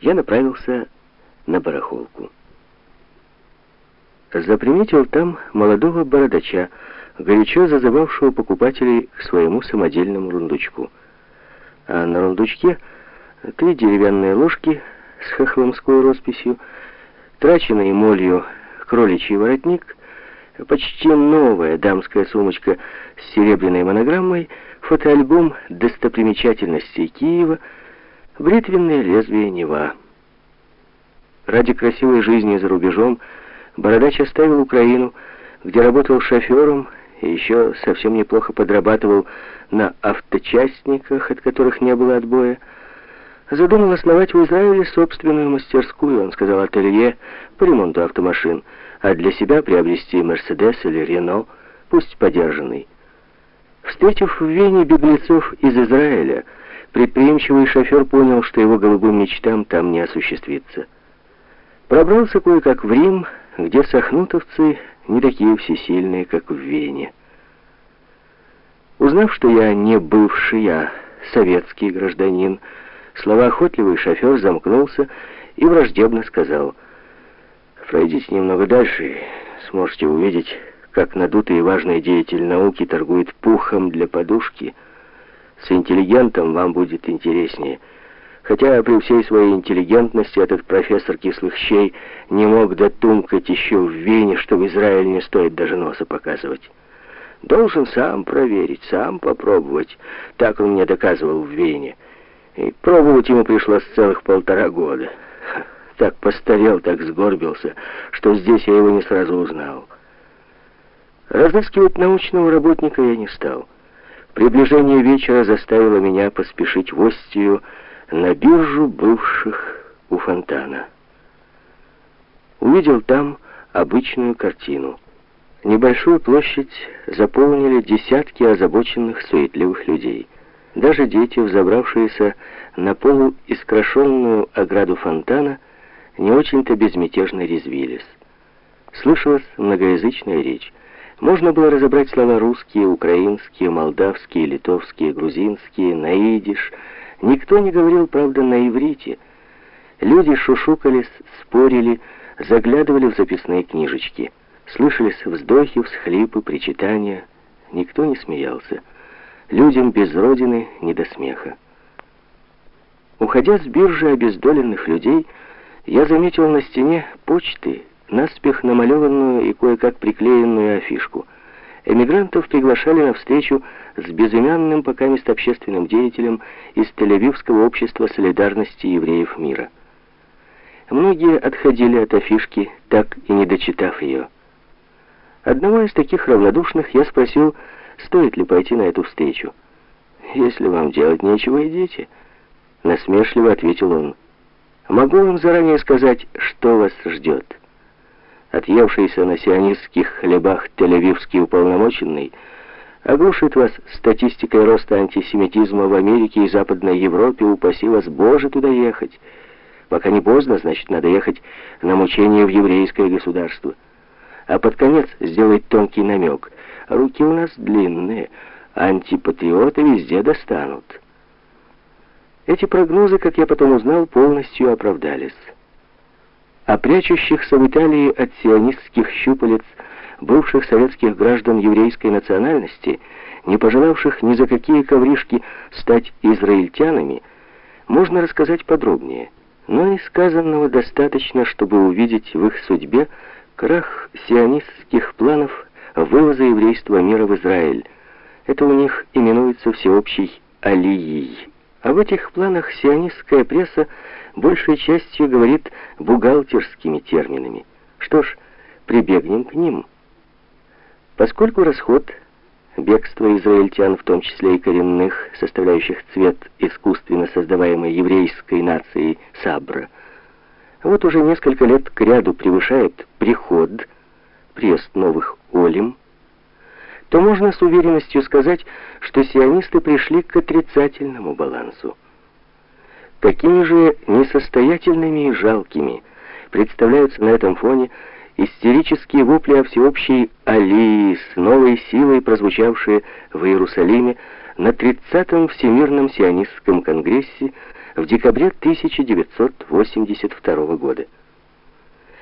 я направился на барахолку. Заприметил там молодого бородача, горячо зазывавшего покупателей к своему самодельному рундучку. А на рундучке три деревянные ложки с хохломской росписью, траченный молью кроличий воротник, почти новая дамская сумочка с серебряной монограммой, фотоальбом достопримечательностей Киева, бритвенное лезвие Нева. Ради красивой жизни за рубежом Бородач оставил Украину, где работал шофером и еще совсем неплохо подрабатывал на авточастниках, от которых не было отбоя. Задумал основать в Израиле собственную мастерскую, он сказал, ателье по ремонту автомашин, а для себя приобрести Мерседес или Рено, пусть подержанный. Встретив в Вене беглецов из Израиля, предприимчивый шофер понял, что его голубым мечтам там не осуществится. Пробрался кое-как в Рим, где сахнутовцы не такие всесильные, как в Вене. Узнав, что я не бывший, а советский гражданин, словоохотливый шофер замкнулся и враждебно сказал, «Пройдите немного дальше сможете увидеть, как надутый и важный деятель науки торгует пухом для подушки. С интеллигентом вам будет интереснее». Хотя при всей своей интеллигентности этот профессор кислых щей не мог дотумкать еще в Вене, что в Израиле не стоит даже носа показывать. Должен сам проверить, сам попробовать. Так он мне доказывал в Вене. И пробовать ему пришлось целых полтора года. Так постарел, так сгорбился, что здесь я его не сразу узнал. Разыскивать научного работника я не стал. Приближение вечера заставило меня поспешить в Остию, на биржу бывших у фонтана. Увидел там обычную картину. Небольшую площадь заполнили десятки озабоченных, суетливых людей. Даже дети, взобравшиеся на полу искрошенную ограду фонтана, не очень-то безмятежно резвились. Слышалась многоязычная речь. Можно было разобрать слова русские, украинские, молдавские, литовские, грузинские, наидиш, Никто не говорил, правда, на иврите. Люди шушукались, спорили, заглядывали в записные книжечки. Слышались вздохи, всхлипы, причитания. Никто не смеялся. Людям без родины не до смеха. Уходя с биржи обездоленных людей, я заметил на стене почты, наспех намалеванную и кое-как приклеенную афишку — эмигрантов приглашали на встречу с безымянным пока мест общественным деятелем из Тель-Авивского общества солидарности евреев мира. Многие отходили от афишки, так и не дочитав ее. Одного из таких равнодушных я спросил, стоит ли пойти на эту встречу. «Если вам делать нечего, идите», — насмешливо ответил он. «Могу вам заранее сказать, что вас ждет» отъевшийся на сионистских хлебах тель-авивский уполномоченный, оглушит вас статистикой роста антисемитизма в Америке и Западной Европе, упаси вас, Боже, туда ехать. Пока не поздно, значит, надо ехать на мучение в еврейское государство. А под конец сделать тонкий намек. Руки у нас длинные, антипатриоты везде достанут. Эти прогнозы, как я потом узнал, полностью оправдались а прячущихся в Италии от сионистских щупалец бывших советских граждан еврейской национальности, не пожелавших ни за какие ковришки стать израильтянами, можно рассказать подробнее. Но и сказанного достаточно, чтобы увидеть в их судьбе крах сионистских планов вывоза еврейства мира в Израиль. Это у них именуется всеобщей алией. А в этих планах сионистская пресса большей частью говорит бухгалтерскими терминами. Что ж, прибегнем к ним. Поскольку расход, бегство израильтян, в том числе и коренных, составляющих цвет искусственно создаваемой еврейской нации Сабра, вот уже несколько лет кряду превышает приход, приезд новых олим, то можно с уверенностью сказать, что сионисты пришли к отрицательному балансу. Какими же несостоятельными и жалкими представляются на этом фоне истерические вопли о всеобщей алии с новой силой, прозвучавшие в Иерусалиме на 30-м Всемирном сионистском конгрессе в декабре 1982 года.